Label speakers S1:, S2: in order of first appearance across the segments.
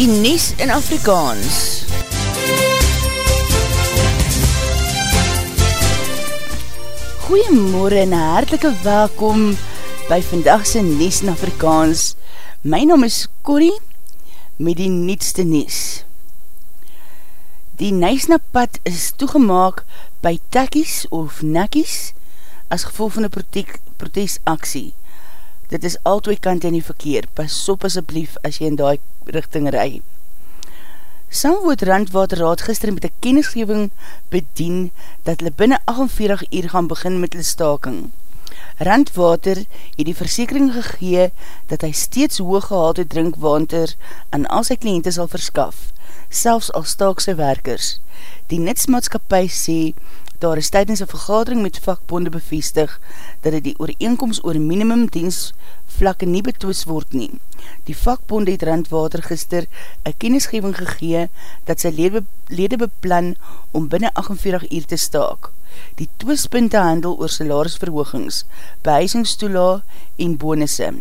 S1: die Nies in Afrikaans. Goeiemorgen en hartelike welkom by vandagse Nies in Afrikaans. My naam is Corrie met die nietste Nies. Die Niesnapad is toegemaak by takkies of nakkies as gevolg van een protesaksie. Dit is al twee kant in die verkeer. Pas op asjeblief as jy in die richting rij. Samwoord Randwaterraad gister met die kennisgeving bedien dat hulle binnen 48 uur gaan begin met die staking. Randwater het die versekering gegee dat hy steeds hooggehalte drinkwater aan al sy kliënte sal verskaf, selfs al staakse werkers. Die nitsmaatskapie sê daar is tydens een vergadering met vakbonde bevestig dat het die ooreenkomst oor minimum dienstvlakke nie betwis word nie. Die vakbonde het Randwater gister een kennisgeving gegee dat sy lede, lede beplan om binnen 48 uur te staak. Die twispunte handel oor salarisverhoogings, behuisingstoela en bonusse.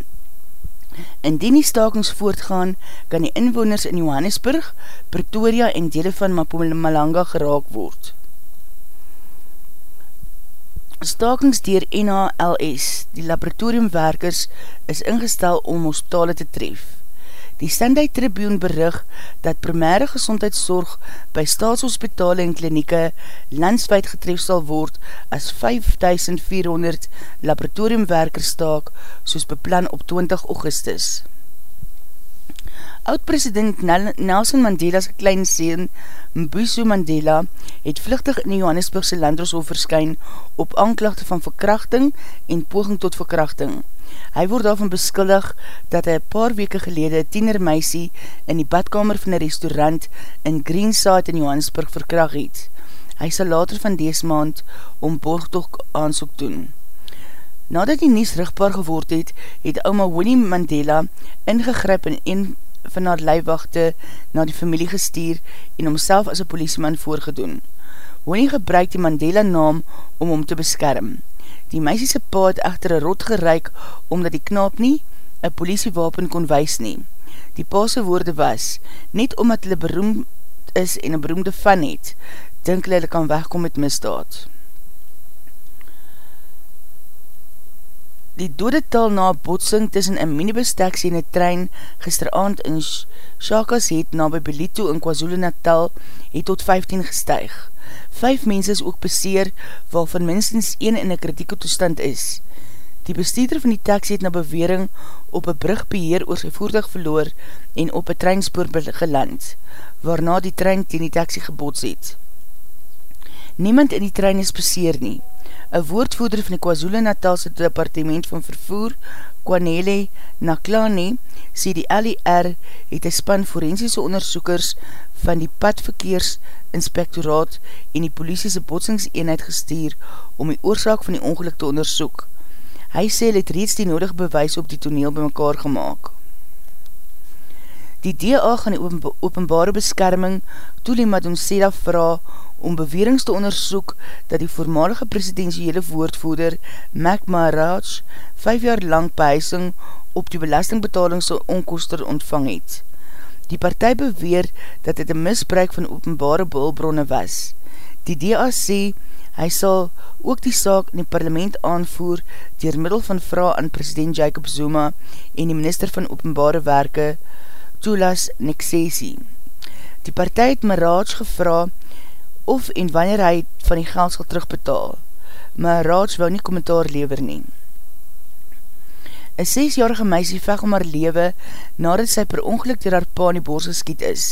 S1: Indien die stakings voortgaan, kan die inwoners in Johannesburg, Pretoria en dele van Mapumalanga geraak word. Stakings dier NHLS, die laboratoriumwerkers, is ingestel om hospitale te tref. Die Sunday Tribune berig dat primaire gezondheidszorg by staatshospitale en klinieke landswijd getref sal word as 5400 laboratoriumwerkers staak soos beplan op 20 augustus. Oud-president Nelson Mandela's klein seen, Mbuso Mandela, het vluchtig in die Johannesburgse landroshof verskyn op aanklachte van verkrachting en poging tot verkrachting. Hy word daarvan beskuldig dat hy paar weke gelede tiener meisie in die badkamer van die restaurant in Greenside in Johannesburg verkracht het. Hy sal later van dees maand om borgtocht aansoek doen. Nadat die nies rigbaar geword het, het oma Winnie Mandela ingegryp in een van haar leiwachte na die familie gestuur en homself as een politieman voorgedoen. Winnie gebruik die Mandela naam om om te beskerm. Die meisiese pa het echter een rot gereik omdat die knaap nie een politiewapen kon wees nie. Die paase woorde was, net omdat hulle beroemd is en een beroemde fan het, dink hulle kan wegkom met misdaad. Die dodetal na botsing tussen een minibus-taxi en een trein gisteravond in Shakas het na by Belito in KwaZulu-Natal het tot 15 gestuig. Vijf mense is ook beseer waarvan minstens 1 in een kritieke toestand is. Die bestuurder van die taxi het na bewering op een brugbeheer oor sy voertuig verloor en op een treinspoor geland, waarna die trein teen die taxi gebots het. Niemand in die trein is beseer nie. Een woordvoerder van die KwaZulu-Natalse departement van vervoer, Kwanele Naklani, sê die LER het een span forensiese onderzoekers van die padverkeersinspektoraat en die politiese botsingseenheid gestuur om die oorzaak van die ongeluk te onderzoek. Hy sê het reeds die nodige bewys op die toneel by mekaar gemaakt. Die DA gaan die openbare beskerming Tuli Madonseda vraag om bewerings te onderzoek dat die voormalige presidentiële woordvoerder Mac Maharaj 5 jaar lang behuising op die belastingbetalingse onkoster ontvang het. Die partij beweer dat dit een misbruik van openbare bulbronne was. Die DA sê hy sal ook die saak in die parlement aanvoer dier middel van vraag aan president Jacob Zuma en die minister van openbare werke Tulas Nexesi. Die partij het Maharaj gevra of en wanneer hy van die geld sal terugbetaal, maar Raads wou nie kommentaar lever nie. Een 6-jarige meisie veg om haar lewe nadat sy per ongeluk dier haar pa in die bors geskiet is.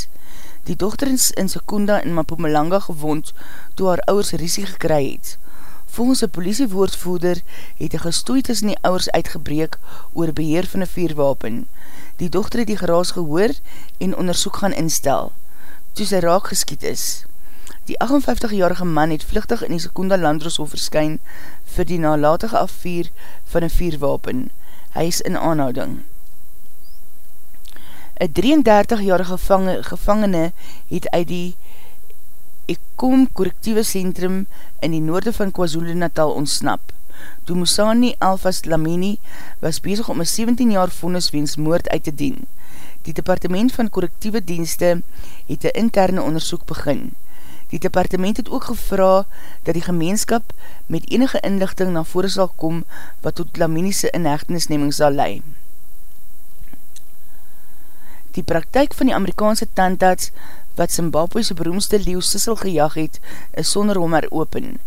S1: Die dochter is in Sekunda in Mapumalanga gewond toe haar ouwers risie gekry het. Volgens een politiewoordvoerder het een gestooi tussen die ouwers uitgebreek oor beheer van een vierwapen. Die dochter het die geraas gehoor en onderzoek gaan instel, toe sy raak geskiet is. Die 58-jarige man het vluchtig in die Sekunda Landroshof verskyn vir die nalatige afvier van een vierwapen. Hy is in aanhouding. Een 33-jarige gevangene het uit die Ekom Correctieve Centrum in die noorde van KwaZulu Natal ontsnap. Dumusani Alfas Lamini was bezig om een 17 jaar vonnis weens moord uit te dien. Die departement van correctieve dienste het een interne onderzoek begin. Die departement het ook gevra dat die gemeenskap met enige inlichting na vore sal kom wat tot laminiese inhechtenisneming sal lei. Die praktijk van die Amerikaanse tandarts wat Zimbabwe's beroemste leeuw Sissel gejag het, is sonder om open.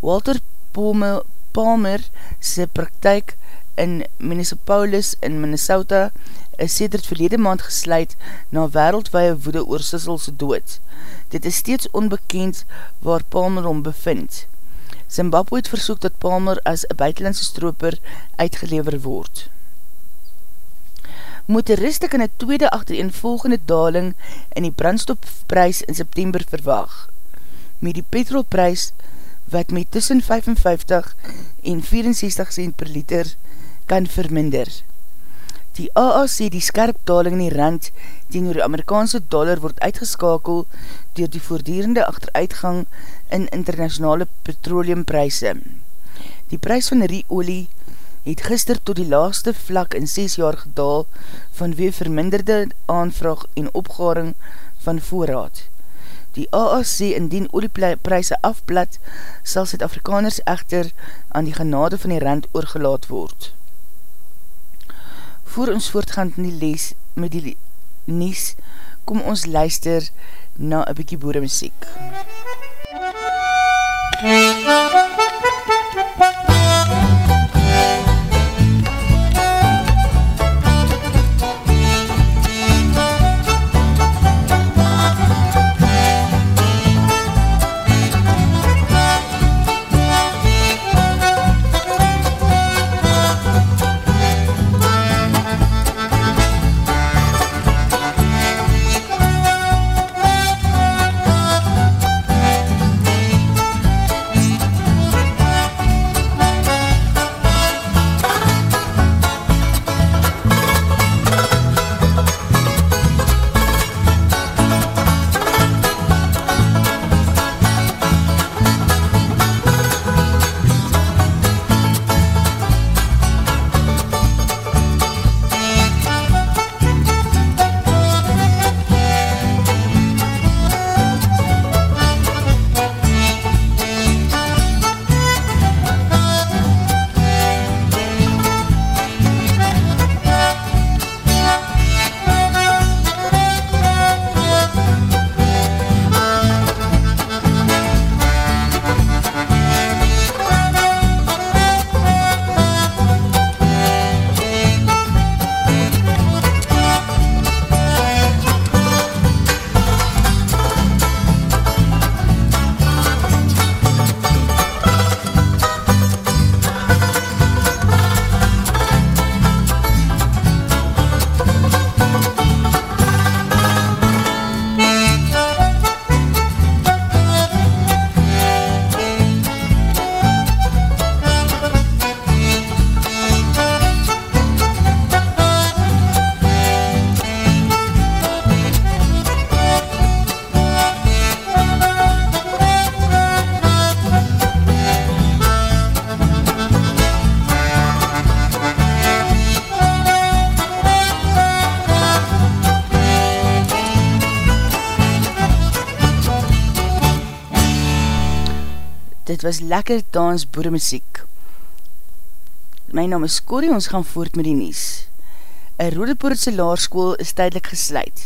S1: Walter Palmer, Palmer sy praktijk in Minnesopolis in Minnesota is sedert verlede maand gesluit na wereldwaie woede oor Sisselse dood. Dit is steeds onbekend waar Palmer om bevind. Zimbabwe het versoek dat Palmer as een buitenlandse stroper uitgelever word. Motoriste kan een tweede achtereenvolgende daling in die brandstofprys in September verwaag. Met die petrolprys wat met tussen 55 en 64 cent per liter kan verminder. Die AA sê die skerp daling in die rand teen die Amerikaanse dollar word uitgeskakel dier die voordierende achteruitgang in internationale petroleumpryse. Die prys van rieolie het gister tot die laagste vlak in 6 jaar gedaal vanwee verminderde aanvraag en opgaring van voorraad. Die AA sê indien oliepryse afblad, sal Zuid-Afrikaners echter aan die genade van die rand oorgelaat word voor ons voortgaan in die les met die nies, kom ons luister na een bykie boere muziek. MUZIEK dit was lekker dans boere muziek. My naam is Corrie, ons gaan voort met die nies. Een Rodepoortse laarskoel is tydelik gesluit.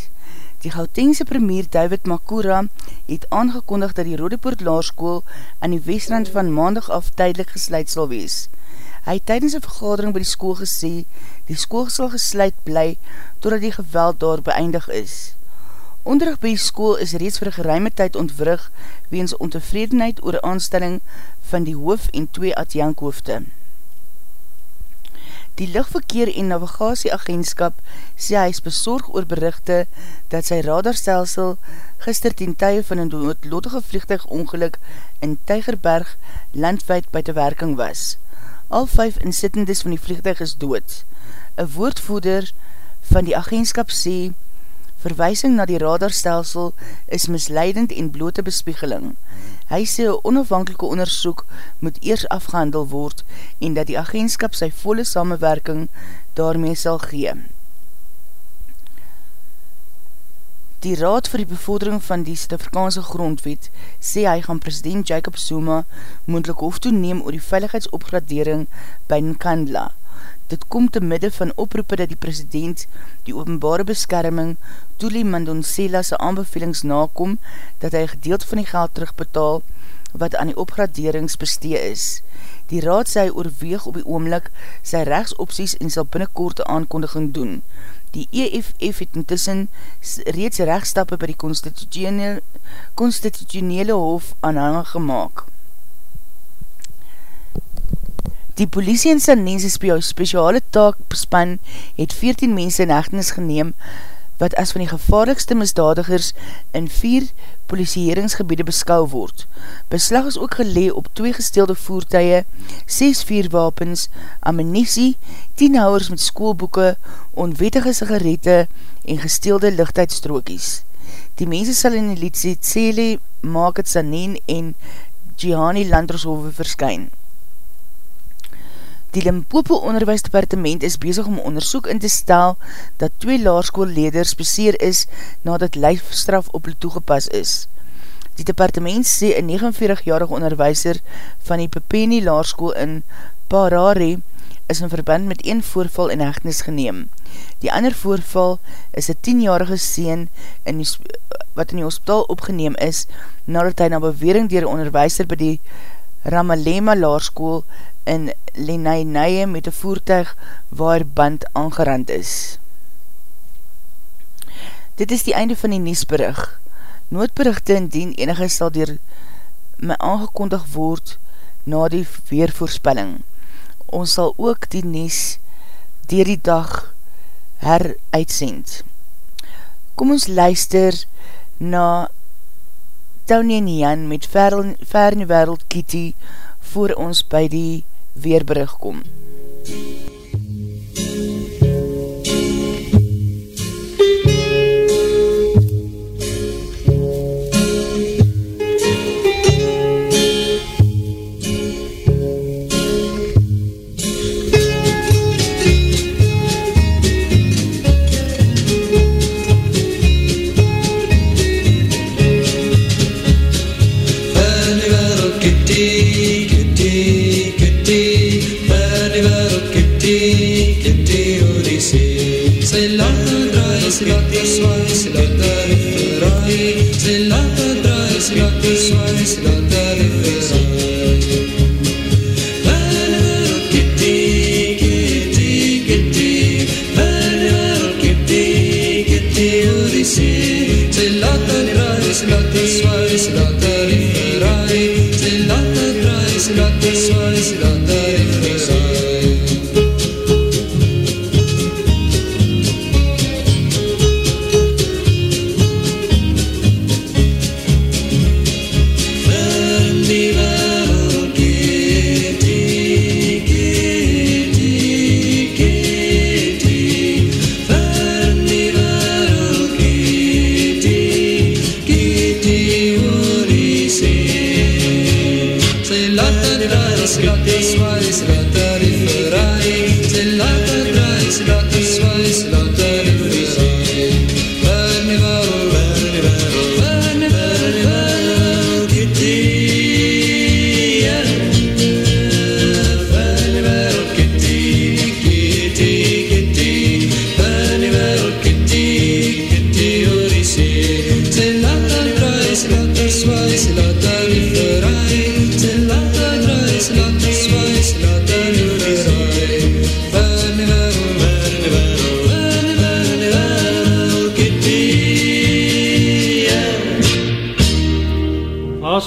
S1: Die Gautengse premier David Makura het aangekondig dat die Rodepoort laarskoel aan die westrand van maandag af tydelik gesluit sal wees. Hy het tydens een vergadering by die skool gesê, die skool sal gesluit bly totdat die geweld daar beëindig is. Onderrig by school is reeds vir geruime tyd ontwrig weens ontevredenheid oor aanstelling van die hoof en twee adjankhoofde. Die lichtverkeer en navigatieagentskap sê hy is bezorg oor berichte dat sy radarstelsel gister ten tye van een noodlottige vliegtuigongeluk in Tijgerberg landwijd by te werking was. Al vijf insittendes van die vliegtuig is dood. Een woordvoeder van die agentskap sê, Verwijsing na die radarstelsel is misleidend en blote bespiegeling. Hy sê een onafhankelike onderzoek moet eers afgehandel word en dat die agentskap sy volle samenwerking daarmee sal gee. Die Raad vir die bevordering van die Suid-Afrikaanse grondwet sê hy gaan president Jacob Zuma moendlik hof toeneem oor die veiligheidsopgradering by Nkandla. Dit kom te midde van oproepe dat die president die openbare beskerming Tuli Mandonsela sy aanbevelings nakom dat hy gedeeld van die geld terugbetaal wat aan die opgraderings bestee is. Die raad sê oorweeg op die oomlik sy rechtsopties en sal binnenkort aankondiging doen. Die EFF het intussen reeds rechtstappe by die constitutionele, constitutionele hof aanhangig gemaakt. Die politie in Sanense speciale taakspan het 14 mense in echtenis geneem wat as van die gevaarlikste misdadigers in vier politieheringsgebiede beskou word. Beslag is ook gelee op twee gesteelde voertuie, 6 vierwapens, ammunisie, 10 houwers met schoolboeken, onwettige sigarette en gesteelde lichtheidstrokies. Die mense sal in die liedse Tsele, Market Sanen en Jihani Landroshove verskyn. Die Limpopo Onderwijsdepartement is bezig om onderzoek in te stel dat twee laarskoolleders beseer is nadat lijfstraf op hulle toegepas is. Die departement sê een 49-jarige onderwijser van die Pepeni laarskool in Parare is in verband met een voorval in hechtenis geneem. Die ander voorval is een 10-jarige seen in die, wat in die hospitaal opgeneem is nadat hy na bewering dier onderwijser by die Ramalema laarskool in Lenainaie met een voertuig waar band aangerand is. Dit is die einde van die Niesberig. Noodberichte indien enige sal dier my aangekondig word na die weervoorspelling. Ons sal ook die Nies dier die dag heruitsend. Kom ons luister na Tony en Jan met Ver in die Wereld Kitty voor ons by die weerbrug kom.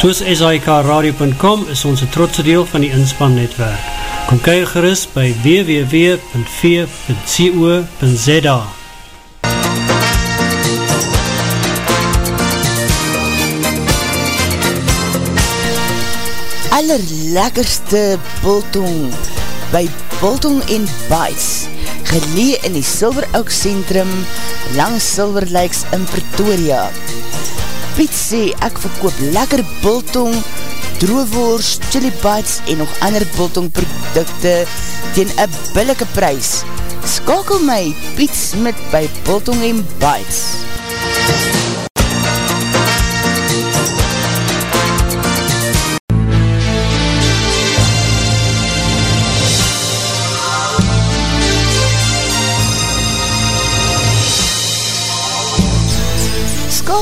S2: Soos SIKRadio.com is ons een trotse deel van die inspannetwerk. Kom kyk gerust by www.v.co.za
S1: allerlekkerste Bultong by Bultong en Bites gelee in die Silver Oak Centrum langs Silver Lakes in Pretoria Piet sê ek verkoop lekker Bultong droewoers, chili bites en nog ander Bultong producte teen een billike prijs skakel my Piet Smit by Bultong en Bites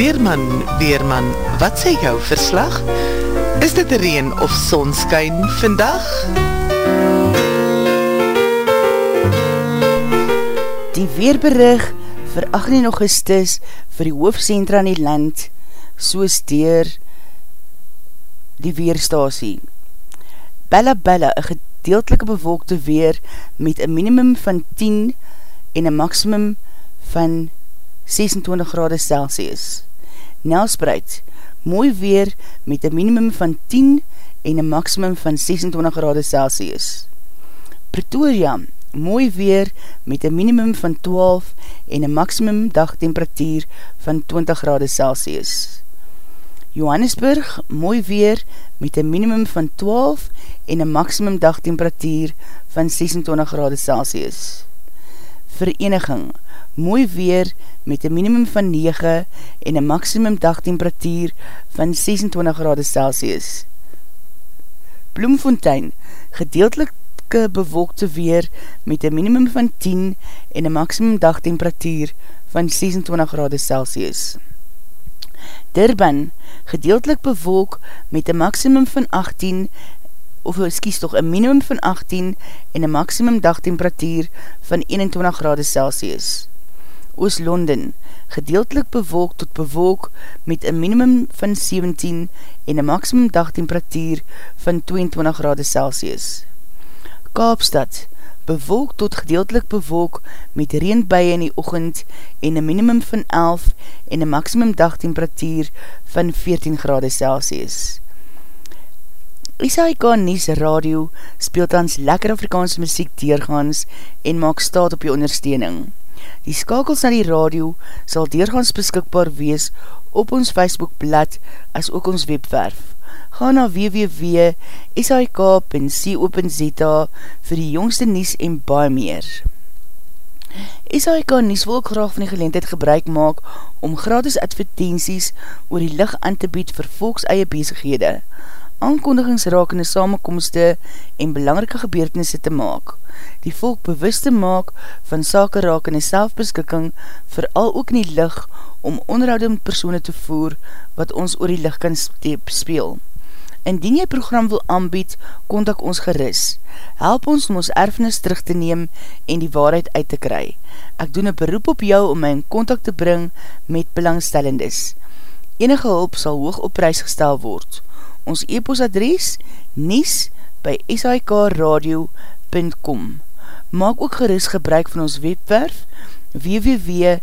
S3: Weerman, Weerman, wat sê jou verslag? Is dit reen of sonskyn vandag?
S1: Die weerberig vir 18 augustus vir die hoofdcentra in die land, soos dier die weerstasie. Bella Bella, een gedeeltelike bewolkte weer met een minimum van 10 en een maximum van 26 grade Celsius. Nelspreid, mooi weer met een minimum van 10 en een maximum van 26 grade Celsius. Pretoria, mooi weer met een minimum van 12 en een maximum dagtemperatuur van 20 grade Celsius. Johannesburg, mooi weer met een minimum van 12 en een maximum dagtemperatuur van 26 grade Celsius. Vereniging, mooi weer met een minimum van 9 en een maximum dagtemperatuur van 26 grade Celsius. Bloemfontein, gedeeltelike bewolkte weer met een minimum van 10 en een maximum dagtemperatuur van 26 grade Celsius. Durban, gedeeltelik bewolk met een maximum van 18 of skies toch een minimum van 18 en een maximum dagtemperatuur van 21 grade Celsius. Oos-London, gedeeltelik bewolk tot bewolk met een minimum van 17 en een maximum dagtemperatuur van 22 grade Celsius. Kaapstad, bewolk tot gedeeltelik bewolk met reenbuie in die ochend en een minimum van 11 en een maximum dagtemperatuur van 14 grade Celsius. SAIK Nies Radio speelt ons lekker Afrikaanse muziek deurgaans en maak staat op jou ondersteuning. Die skakels na die radio sal deurgaans beskikbaar wees op ons Facebookblad as ook ons webwerf. Ga na www.sik.co.za vir die jongste nies en baie meer. SAIK Nies wil ook graag van die geleentheid gebruik maak om gratis advertenties oor die licht aan te bied vir volks eie bezighede aankondigingsrakende samenkomste en belangrike gebeurtenisse te maak, die volk bewust te maak van sake rakende selfbeskikking, vooral ook in die lig om onderhoudend persoene te voer wat ons oor die lig kan speel. Indien jy program wil aanbied, kontak ons geris. Help ons om ons erfenis terug te neem en die waarheid uit te kry. Ek doen een beroep op jou om my in kontak te bring met belangstellendes. Enige hulp sal hoog op prijs gestel word ons e-postadres nies by sikradio.com Maak ook geris gebruik van ons webwerf www.v.co.za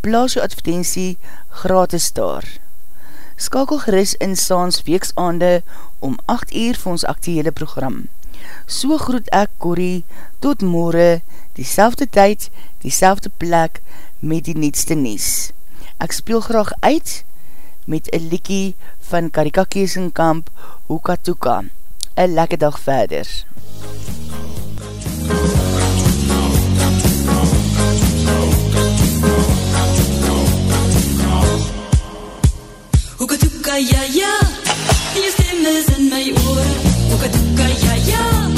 S1: Plaas jou advertentie gratis daar. Skakel geris in saans weeksaande om 8 uur vir ons actuele program. So groet ek Corrie tot morgen, die selfde tyd, die selfde plek met die nietste nies. Ek speel graag uit met een liekie van Karika Keesenkamp, Hoka Toeka. Een lekker dag verder.
S4: Hoka Toeka, ja, ja, je stem is in my oor. Hoka Toeka, ja, ja,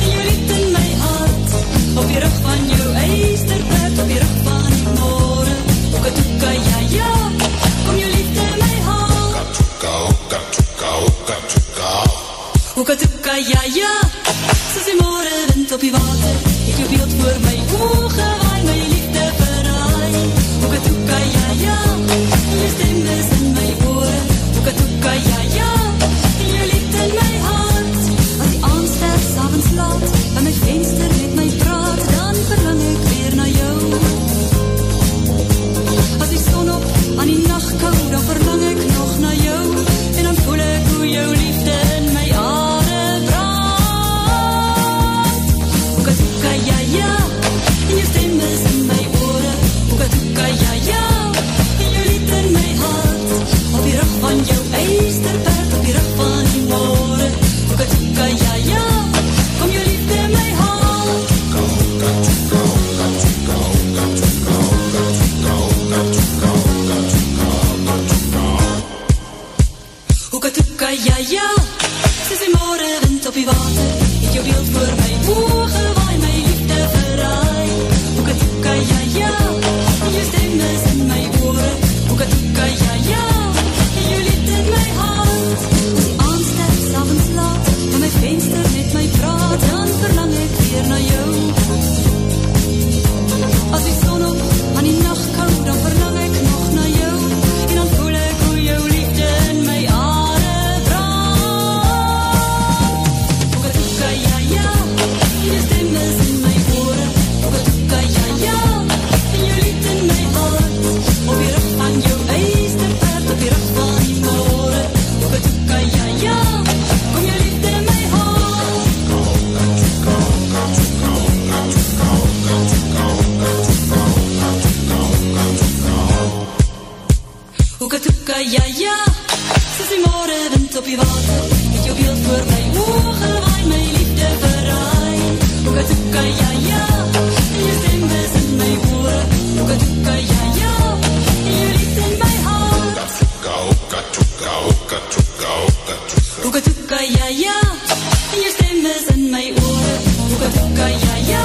S4: je lied in my hart. Op die rug van jou eisterpret, Hoka Toeka, hoka Toeka, ja, ja, soos die moore wind op die water. Het jou beeld voor my oge, waai my liefde verraai. Hoka Toeka, ja, ja, je stem is Hoeka toeka ja ja, soos die morgen wind op die water. Het jou beeld voor my oge, waai my liefde verraai. Hoeka toeka ja ja, en jou stem is in my oore Hoeka toeka ja ja, en jou lied in my hart. Hoeka toeka ja ja, en jou stem is in my oore Hoeka toeka ja ja,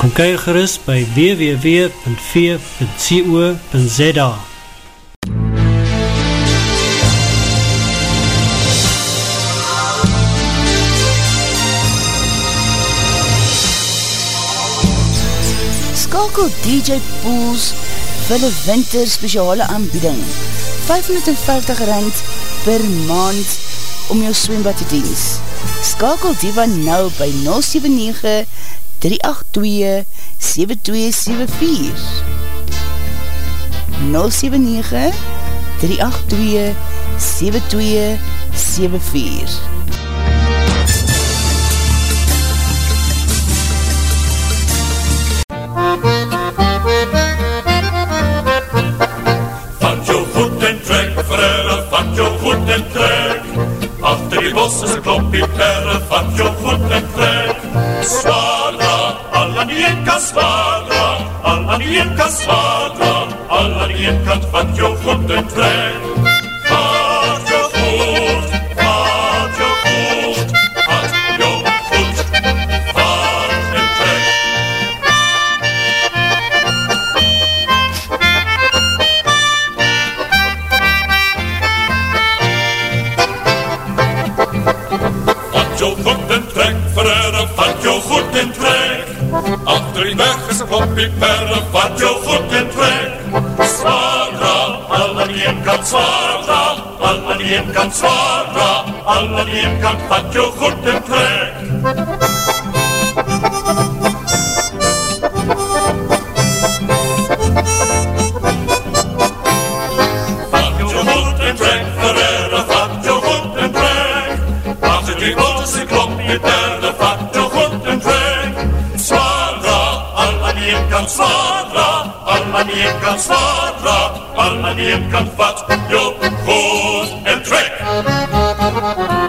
S2: Kom kyk gerust by www.v.co.za
S1: Skakel DJ Pools vir die winter speciale aanbieding. 550 rand per maand om jou swembad te diens. Skakel die van nou by 079 382 7274 079 382 7274
S5: Vat jou goed en trek. Achter die bos is een klompie perre, vat jou goed al aan die een kant vat jou goed en trek. Vat jou goed, vat jou goed, vat jou goed, vat en trek. Vat jou goed en trek, Achter die weg is een klompie perre, vat jou goed en trek. Zwaardra, al aan die een kant zwaardra, al aan die een kant zwaardra, al aan die een kant vat jou goed en trek. Al aan die een kant zwaardra, al aan die een kant vat jou goed en trek.